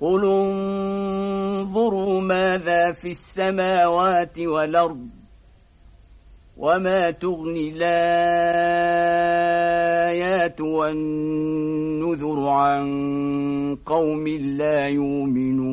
قل انظروا ماذا في السماوات والأرض وما تغني الآيات والنذر عن قوم لا يؤمنون